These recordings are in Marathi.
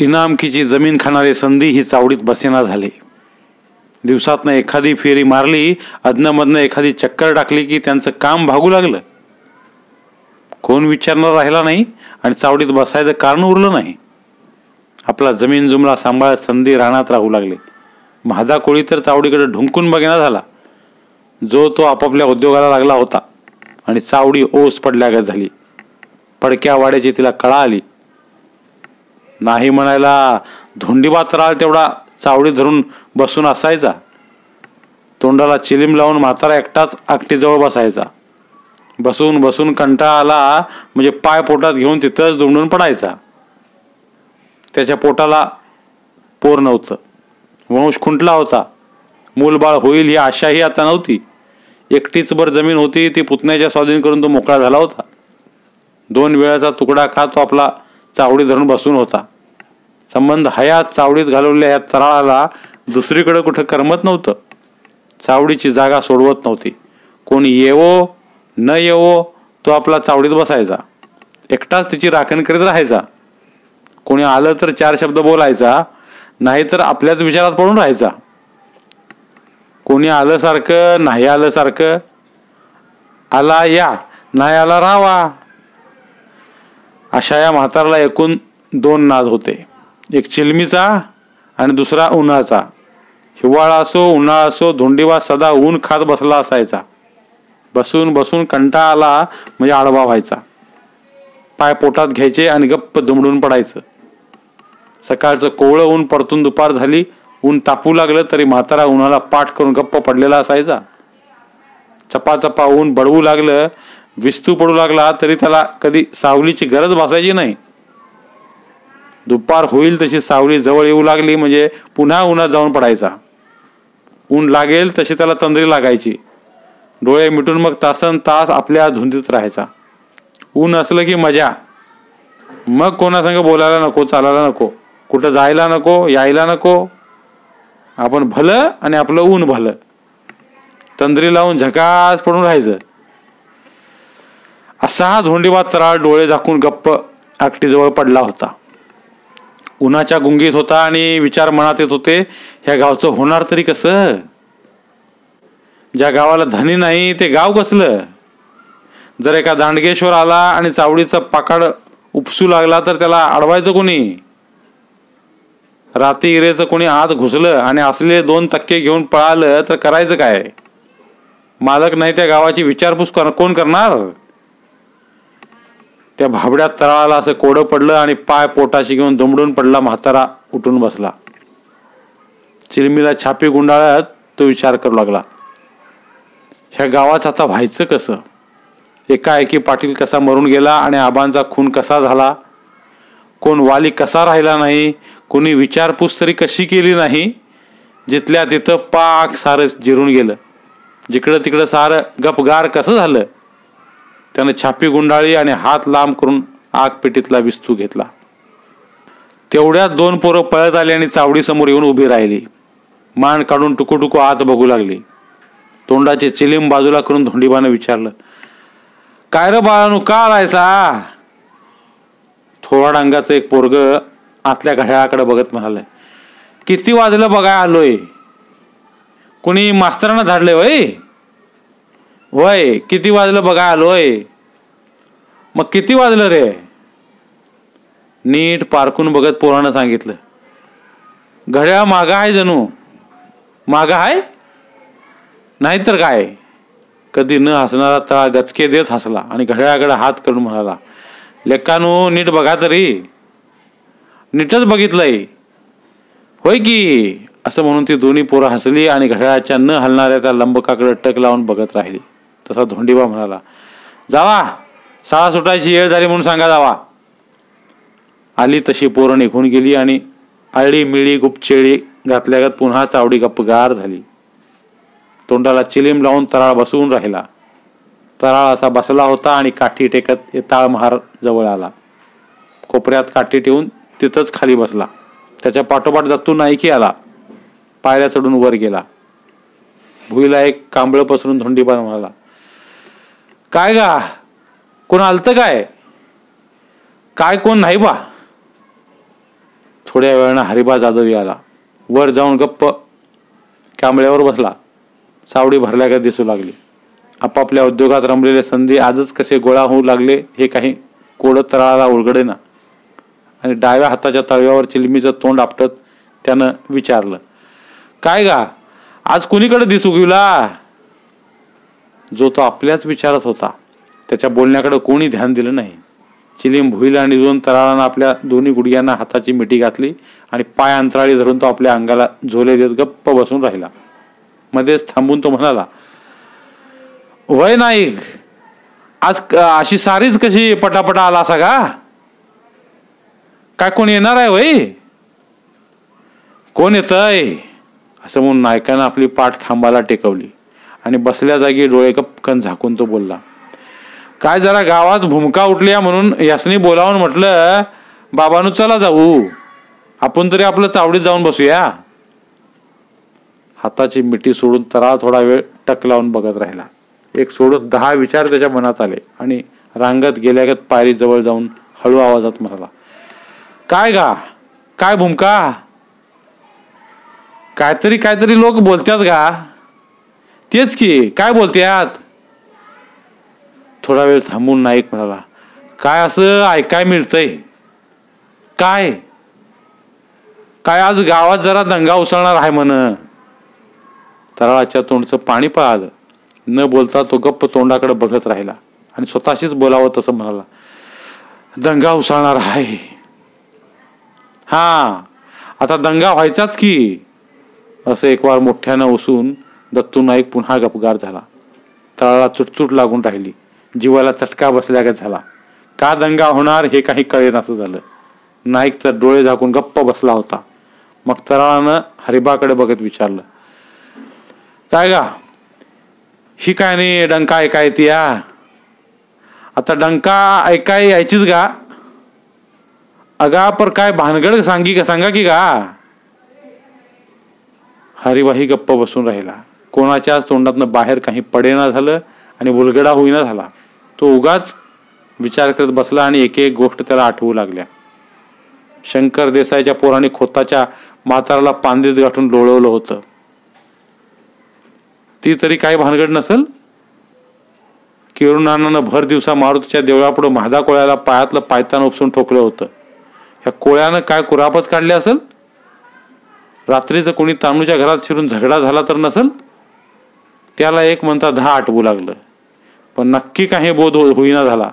इनामकीची जमीन खाणारी संधी ही चावडीत बसेना झाली. दिवसातनं एखादी फेरी मारली अदनमधनं एखादी चक्कर टाकली की त्यांचं काम भागू लागलं. कोण विचारणार राहिला नाही आणि चावडीत बसायचं कारण उरलं नाही. आपला जमीन जुमला सांभाळत संधी राहण्यात राहू लागले. माझा कोळी तर चावडीकडे ढुंकून बघेना झाला. जो तो आपापल्या उद्योगाला लागला होता आणि चावडी ओस पडल्यागत झाली. पडक्या वाड्याची तिला कळा आली. नाही म्हणायला धोंडीबा तराळ तेवढा चावडी धरून बसून असायचा. तोंडाला चिलीम लावून म्हातारा एकटाच आकटीजवळ बसायचा. बसून बसून कंटाळा आला म्हणजे पाय पोटात घेऊन तिथंच दुमडून पडायचा. त्याच्या पोटाला पोर नव्हतं. वंश खुंटला होता. मूलबाळ होईल ही आशाही आता नव्हती. एकटीच भर जमीन होती ती पुतण्याच्या स्वाधीन करून तो मोकळा झाला होता. दोन वेळाचा तुकडा खात तो आपला चावडी धरून बसून होता. संबंध हयात चावडीत घालवलेल्या या तराळाला दुसरीकडे कुठं करमत नव्हतं. चावडीची जागा सोडवत नव्हती. कोणी येवो न येवो तो आपला चावडीत बसायचा. एकटाच तिची राखण करीत राहायचा. कोणी आलं तर चार शब्द बोलायचा नाहीतर आपल्याच विचारात पडून राहायचा. कोणी आलं सारखं नाही आलं सारखं आला या नाही आला राहावा अशा या म्हाताराला एकूण दोन नाद होते. एक चिलमीचा आणि दुसरा उन्हाचा. हिवाळा असो उन्हाळा असो धोंडीवा सदा ऊन खात बसला असायचा. बसून बसून कंटा आला म्हणजे आडवा व्हायचा. पाय पोटात घ्यायचे आणि गप्प दुमडून पडायचं. सकाळचं कोवळं ऊन परतून दुपार झाली ऊन तापू लागलं तरी म्हातारा उन्हाला पाठ करून गप्प पडलेला असायचा. चपा चपा ऊन बडवू लागलं विस्तू पडू लागला तरी त्याला कधी सावलीची गरज भासायची नाही. दुपार होईल तशी सावली जवळ येऊ लागली म्हणजे पुन्हा उन्हात जाऊन पडायचा. ऊन लागेल तशी त्याला तंद्री लागायची. डोळे मिटून मग तासन तास आपल्या धुंदीत राहायचा. ऊन असलं की मजा. मग कोणासंग बोलायला नको चालायला नको. कुठं जायला नको यायला नको. आपण भलं आणि आपलं ऊन भलं. तंद्री लावून झकास पडून राहायचं. असा धोंडीबा त्राळ डोळे झाकून गप्प आकटीजवळ पडला होता. उन्हाच्या गुंगीत होता आणि विचार मनात येत होते ह्या गावचं होणार तरी कसं? ज्या गावाला धनी नाही ते गाव कसलं? जर एका दांडगेश्वर आला आणि चावडीचा पाकाड उपसू लागला तर त्याला अडवायचं कोणी? राती इरेचं कोणी आत घुसलं आणि असले दोन टक्के घेऊन पळालं तर करायचं काय? मालक नाही त्या गावाची विचारपूस कर कोण करणार? त्या भाबड्यात तळाला असं कोडं पडलं आणि पाय पोटाशी घेऊन दुमडून पडला म्हातारा उठून बसला. चिलमीला छापी गुंडाळ्यात तो विचार करू लागला. ह्या गावाचं आता व्हायचं कसं? एकाएकी पाटील कसा मरून गेला आणि आबांचा खून कसा झाला? कोण वाली कसा राहिला नाही? कोणी विचारपूस तरी कशी केली नाही? जिथल्या तिथं पाक सारं जिरून गेलं. जिकडं तिकडं सारं गपगार कसं झालं? त्यानं छापी गुंडाळी आणि हात लांब करून आग पेटीतला विस्तू घेतला. तेवढ्यात दोन पोरं पळत आली आणि चावडी समोर येऊन उभी राहिली. मान काढून टुकू आत बघू लागली. तोंडाचे चिलीम बाजूला करून धोंडीबानं विचारलं काय रे बाळानू का आलायसा? थोडा डांगाचं एक पोरग आतल्या घड्याळाकडे बघत म्हणालंय किती वाजलं बघाय आलोय? कुणी मास्तरांना धाडले वय वय किती वाजलं बघा आलोय. मग किती वाजलं रे? नीट पारखून बघत पोरानं सांगितलं. घड्याळ मागा आहे जणू. मागा आहे नाहीतर काय? कधी न हसणारा तळा गचके देत हसला आणि घड्याळाकडे हात करून म्हणाला लेकानू नीट बघा तरी. नीटच बघितलंय. होय की? असं म्हणून ती दोन्ही पोरं हसली आणि घड्याळाच्या न हलणाऱ्या त्या लंबकाकडे टक लावून बघत राहिली. तसा धोंडीबा म्हणाला जावा शाळा सुटायची येळ झाली म्हणून सांगा जावा. आली तशी पोरं निघून गेली आणि आळी मिळी गुपचेळी घातल्यागत पुन्हा चावडी गप्पगार झाली. तोंडाला चिलीम लावून तराळ बसवून राहिला. तराळ असा बसला होता आणि काठी टेकत ताळ महार जवळ आला. कोपऱ्यात काठी ठेवून तिथंच खाली बसला. त्याच्या पाठोपाठ दत्तू नाईकी आला. पायऱ्या चढून वर गेला. भुईला एक कांबळ पसरून धोंडीबा म्हणाला काय गा? कोण आलतं काय? काय कोण नाही बा? थोड्या वेळानं हरिबा जाधव आला वर जाऊन गप्प. कांबळ्यावर बसला. सावडी भरल्या का दिसू लागली. आपापल्या उद्योगात रमलेले संधी आजच कसे गोळा होऊ लागले हे काही कोडत तळाला उलगडे ना आणि डाव्या हाताच्या तळव्यावर चिलमीचं तोंड आपटत त्यानं विचारलं काय गा? आज कुणीकडे दिसू गेला? जो तो आपल्याच विचारात होता. त्याच्या बोलण्याकडे कोणी ध्यान दिलं नाही. चिलीम भुईला आणि दोन तरारानं आपल्या दोन्ही गुडघ्यांना हाताची मिठी घातली आणि पाय अंतराळी धरून तो आपल्या अंगाला झोले देत गप्प बसून राहिला. मध्येच थांबून तो म्हणाला वय नाईक आज अशी सारीच कशी पटापटा आला असा का? काय कोण येणार आहे वय? कोण येतय? असं म्हणून नायकानं आपली पाठ खांबाला टेकवली. आणि बसल्या जागी डोळे कपकन झाकून तो बोलला काय जरा गावात भूमका उठल्या म्हणून यासनी बोलावून म्हटलं बाबानू चला जाऊ आपण तरी आपलं चावडीत जाऊन बसूया. हाताची मिठी सोडून तरा थोडा वेळ टक लावून बघत राहिला. एक सोडून दहा विचार त्याच्या मनात आले आणि रांगत गेल्यागत पायरी जवळ जाऊन हळू आवाजात म्हणाला काय गा काय भूमका? काहीतरी काहीतरी लोक बोलतात का तेच की काय बोलते आत थोडा वेळ थांबून नाईक म्हणाला काय असं ऐकाय मिळतंय? काय? काय आज गावात जरा दंगा उसळणार आहे म्हण. तराळाच्या तोंडचं पाणी पळालं. न बोलता तो गप्प तोंडाकडे बघत राहिला आणि स्वतःशीच बोलावं तसं म्हणाला दंगा उसळणार आहे. हा आता दंगा व्हायचाच की असं एक वार मोठ्यानं उसून दत्तू नाईक पुन्हा गपगार झाला. तळाला चुटचुट लागून राहिली. जीवाला चटका बसल्यागत झाला. का दंगा होणार हे काही कळेन असं झालं. नाईक तर डोळे झाकून गप्प बसला होता. मग तराळानं हरिबाकडे बघत विचारलं काय गा? ही काय नाही डंका ऐकाय ती या? आता डंका ऐकाय यायचीच गा? अगा पर काय भानगड सांगी का सांगा की गा? हरिबाही गप्प बसून राहिला. कोणाच्याच तोंडातनं बाहेर काही पडेना झालं आणि उलगडा होईना झाला. तो उगाच विचार करत बसला आणि एक एक गोष्ट त्याला आठवू लागल्या. शंकर देसाईच्या पोराने खोताच्या म्हाताराला पांदीत गाठून लोळवलं होतं. ती तरी काय भानगड नसल? किरुणानं भर दिवसा मारुतीच्या देवळापुढे महादा कोळ्याला पायातलं पायतान उपसून ठोकलं होतं. ह्या कोळ्यानं काय कुरापत काढली असेल? रात्रीचं कोणी तांबूच्या घरात शिरून झगडा झाला तर नसल? त्याला एक म्हणता दहा आठवू लागलं. पण नक्की काही बोध हो- होईना झाला.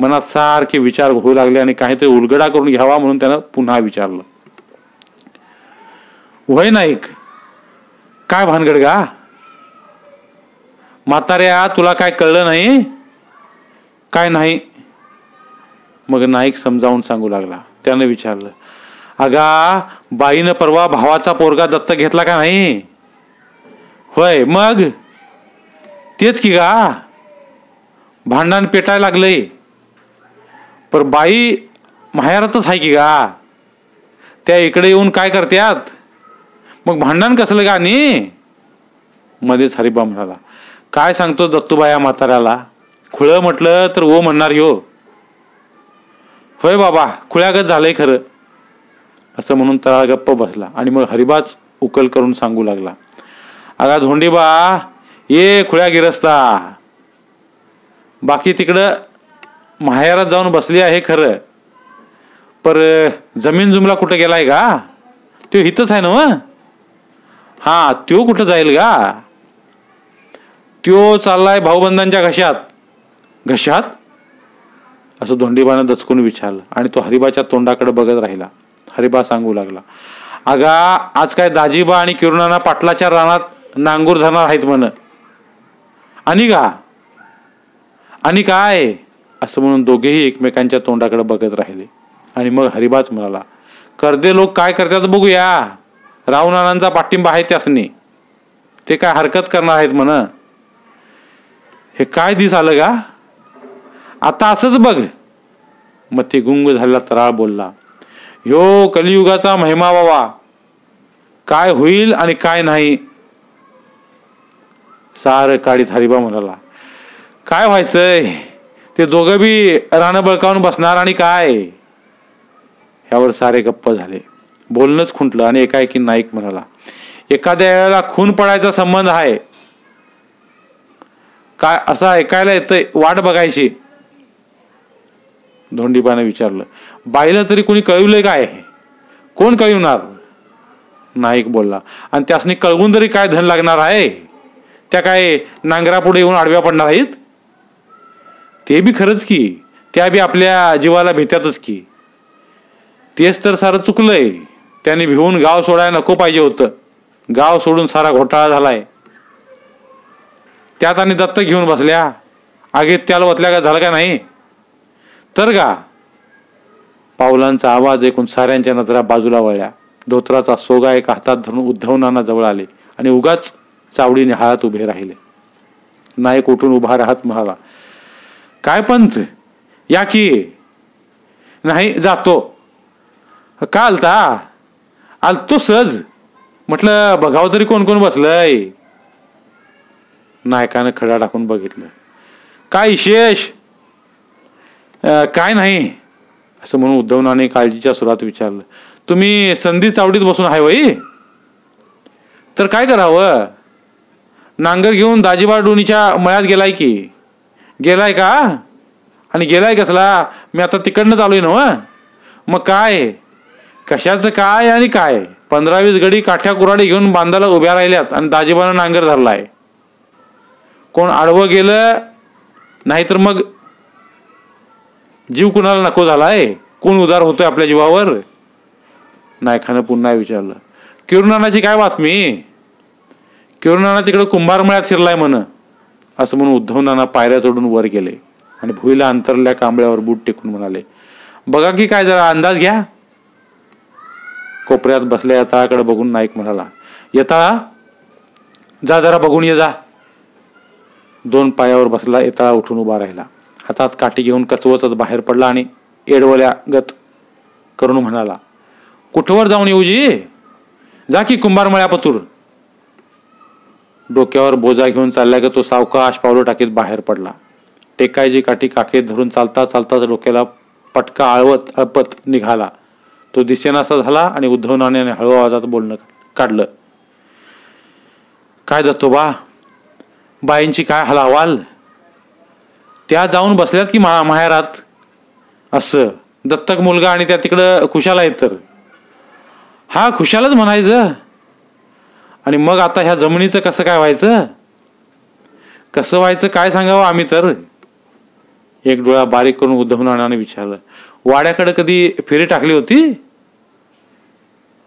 मनात सारखे विचार होऊ लागले आणि काहीतरी उलगडा करून घ्यावा म्हणून त्यानं पुन्हा विचारलं. वय नाईक काय भानगड गा? म्हाताऱ्या तुला काय कळलं नाही? काय नाही? मग नाईक समजावून सांगू लागला. त्यानं विचारलं अगा बाईनं परवा भावाचा पोरगा दत्तक घेतला का नाही? होय मग? तेच की गा. भांडण पेटायला लागलंय. पर बाई माहेरातच आहे की गा. त्या इकडे येऊन काय करत्यात? मग भांडण कसलं गा नी? मध्येच हरिबा म्हणाला काय सांगतो दत्तूबाया म्हाताऱ्याला? खुळं म्हटलं तर ओ म्हणणार यो. होय बाबा खुळ्यागत झालंय खरं. असं म्हणून तळा गप्प बसला आणि मग हरिबाच उकल करून सांगू लागला. अगा धोंडीबा ये खुळ्या गिरस्ता. बाकी तिकडं माहेरात जाऊन बसली आहे खरं. पर जमीन जुमला कुठं गेलाय का तो इथंच आहे ना व हा त्यो कुठं जाईल का त्यो चाललाय भाऊबंधांच्या घशात. घशात? असं धोंडीबानं दचकून विचारलं आणि तो हरिबाच्या तोंडाकडे बघत राहिला. हरिबा सांगू लागला अगा आज काय दाजीबा आणि किरुणाना पाटलाच्या रानात नांगूर धरणार आहेत म्हण. आणि का? आणि काय? असं म्हणून दोघेही एकमेकांच्या तोंडाकडे बघत राहिले. आणि मग हरिबाच म्हणाला कर्दे लोक काय करतात बघूया. रावणानांचा पाठिंबा आहे त्यासनी. ते काय हरकत करणार आहेत म्हण. हे काय दिस आलं का आता असंच बघ. मग ते गुंग झालेला तराळ बोलला ह्यो कलियुगाचा महिमा बाबा. काय होईल आणि काय नाही. सार काढीत हरिबा म्हणाला काय व्हायचंय? ते दोघं बी रानं बळकावून बसणार आणि काय? ह्यावर सारे गप्प झाले. बोलणंच खुंटलं आणि एकाएकी नाईक म्हणाला एखाद्या वेळेला खून पडायचा संबंध आहे. काय असं ऐकायला येतंय? वाट बघायची. धोंडीबाने विचारलं बाईला तरी कोणी कळवलंय काय? कोण कळवणार? नाईक बोलला आणि त्यासनी कळवून तरी काय धन लागणार आहे? त्या काय नांगरापुढे येऊन आडव्या पडणार आहेत? ते बी खरंच की त्या बी आपल्या जीवाला भेटतातच की. तेच तर सारं चुकलंय. त्याने भिवून गाव सोडायला नको पाहिजे होतं. गाव सोडून सारा घोटाळा झालाय. त्यात आणि दत्त घेऊन बसल्या. आगीत त्याला वतल्या का झालं का नाही? तर का पावलांचा आवाज ऐकून साऱ्यांच्या नजरा बाजूला वळल्या. धोत्राचा सोगा एक हातात धरून उद्धवनांना जवळ आले आणि उगाच चावडीने हात उभे राहिले. नायक उठून उभा राहत म्हणाला काय पंच या की? नाही जातो. का आलता? आलतो सहज. म्हटलं बघाव तरी कोण कोण बसलंय. नायकानं खडा टाकून बघितलं. काय विशेष? काय नाही. असं म्हणून उद्धवनाने काळजीच्या सुरात विचारलं तुम्ही संधी चावडीत बसून आहे वई तर काय करावं? नांगर घेऊन दाजीबा डोणीच्या मळ्यात गेलाय की. गेलाय का? आणि गेलाय कसला? मी आता तिकडनं आलोय ना मग काय? कशाचं काय आणि काय? पंधरा वीस गडी काठ्या कुराडे घेऊन बांधाला उभ्या राहिल्यात आणि दाजीबानं नांगर धरलाय. कोण आडवं गेलं नाहीतर मग जीव कुणाला नको झालाय? कोण उदार होतोय आपल्या जीवावर? नायकानं पुन्हा विचारलं. किरुणानाची काय बातमी? किरुणाना तिकडे कुंभारमळ्यात शिरलाय म्हण. असं म्हणून उद्धवनाना पायऱ्या चढून वर गेले आणि भुईला अंतरल्या कांबळ्यावर बूट टेकून म्हणाले बघा की काय जरा अंदाज घ्या. कोपऱ्यात बसल्या यथाकडे बघून नाईक म्हणाला यथा जा जरा बघून ये जा. दोन पायावर बसला येताळा उठून उभा राहिला. हातात काठी घेऊन कचवचत बाहेर पडला आणि एडवल्या गत करून म्हणाला कुठवर जाऊन येऊजी जा? की कुंभारमळ्या पतूर डोक्यावर बोजा घेऊन चालल्या ग तो सावकाश पावलं टाकीत बाहेर पडला. टेकायची काठी काखेत धरून चालता चालताच डोक्याला पटका आळवत अळपत निघाला. तो दिसेनासा झाला आणि उद्धवनाने हळू आवाजात बोलणं काढलं. काय बा बाईंची काय हलावाल? त्या जाऊन बसल्यात की मा माहेरात? असं. दत्तक मुलगा आणि त्या तिकडं खुशाला आहेत तर. हा खुशालच म्हणायचं. आणि मग आता ह्या जमिनीचं कसं काय व्हायचं? कसं व्हायचं काय सांगावं आम्ही तर? एक डोळा बारीक करून उद्धव नानाने विचारलं. वाड्याकडे कधी फेरी टाकली होती?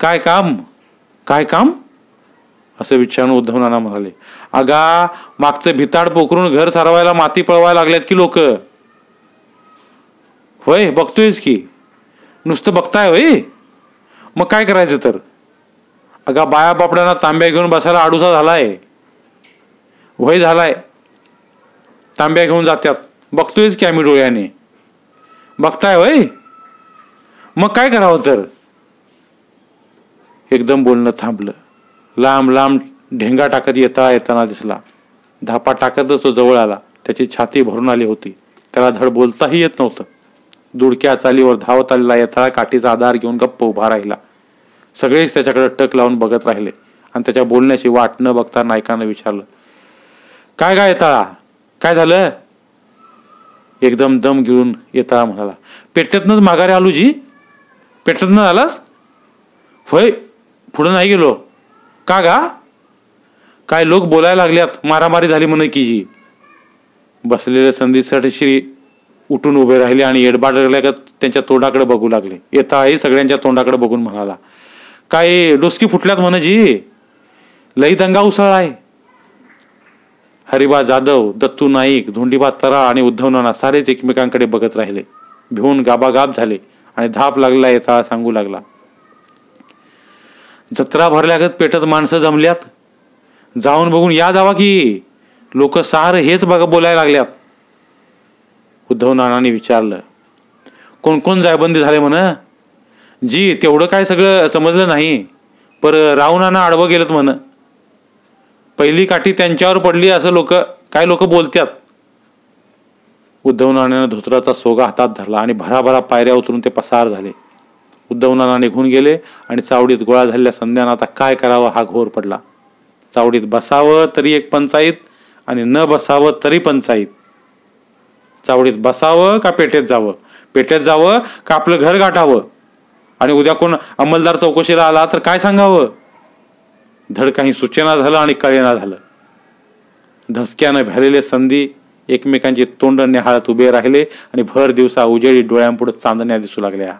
काय काम? काय काम? असं विचारून उद्धव नाना म्हणाले. अगा मागचं भिताड पोखरून घर सारवायला माती पळवायला लागल्यात की लोक? होय बघतोयच की. नुसतं बघताय होय? मग काय करायचं तर? अगा बाया बापड्यांना तांब्या घेऊन बसायला आडूसा झालाय. वय झालाय. तांब्या घेऊन जात्यात. बघतोयच की आम्ही डोळ्याने. बघताय वय मग काय करावं तर? एकदम बोलणं थांबलं. लांब लांब ढेंगा टाकत येता येताना दिसला. धापा टाकतच तो जवळ आला. त्याची छाती भरून आली होती. त्याला धड बोलताही येत नव्हतं. दुडक्या चालीवर धावत आलेला येता काठीचा आधार घेऊन गप्प उभा राहिला. सगळेच त्याच्याकडे टक लावून बघत राहिले. आणि त्याच्या बोलण्याची वाट न बघता नायकानं विचारलं काय काय येताळा काय झालं? एकदम दम घेऊन येताळा म्हणाला पेट्यातनच माघारी आलो जी? पेट्यातनं आलास? होय पुढं नाही गेलो. का गा? काय लोक बोलायला लागल्यात मारामारी झाली म्हणे की जी. बसलेले संधी श्री उठून उभे राहिले आणि एडबाड त्यांच्या तोंडाकडे बघू लागले. येताळाही सगळ्यांच्या तोंडाकडे बघून म्हणाला काय डोसकी फुटल्यात म्हणजी लई दंगा उसळ आहे. हरिबा जाधव दत्तू नाईक धोंडीबा तरा आणि उद्धव नाना सारेच एकमेकांकडे बघत राहिले. भिवून गाबागाब झाले आणि धाप लागला येता सांगू लागला. जत्रा भरल्यागत पेटत माणसं जमल्यात. जाऊन बघून या जावा की. लोक सार हेच बघा बोलायला लागल्यात. उद्धव नानाने विचारलं कोण कोण जायबंदी झाले म्हण? जी तेवढं काय सगळं समजलं नाही. पर राव आडवं गेलं म्हण. पहिली काठी त्यांच्यावर पडली असं लोक काय लोक बोलतात उद्धव नाण्यानं धोत्राचा सोगा हातात धरला आणि भराभरा पायऱ्या उतरून ते पसार झाले. उद्धवनाना निघून गेले आणि चावडीत गोळा झालेल्या संध्यानं आता काय करावं हा घोर पडला. चावडीत बसावं तरी एक पंचायत आणि न बसावं तरी पंचायत चावडीत बसावं का पेठेत जावं? पेठेत जावं का आपलं घर गाठावं? आणि उद्या कोण अंमलदार चौकशीला आला तर काय सांगावं? धड काही सूचना झालं आणि कळेना झालं. धसक्यानं भरलेले संधी एकमेकांची तोंड निहाळत उभे राहिले आणि भर दिवसा उजेडी डोळ्यांपुढे चांदण्या दिसू लागल्या.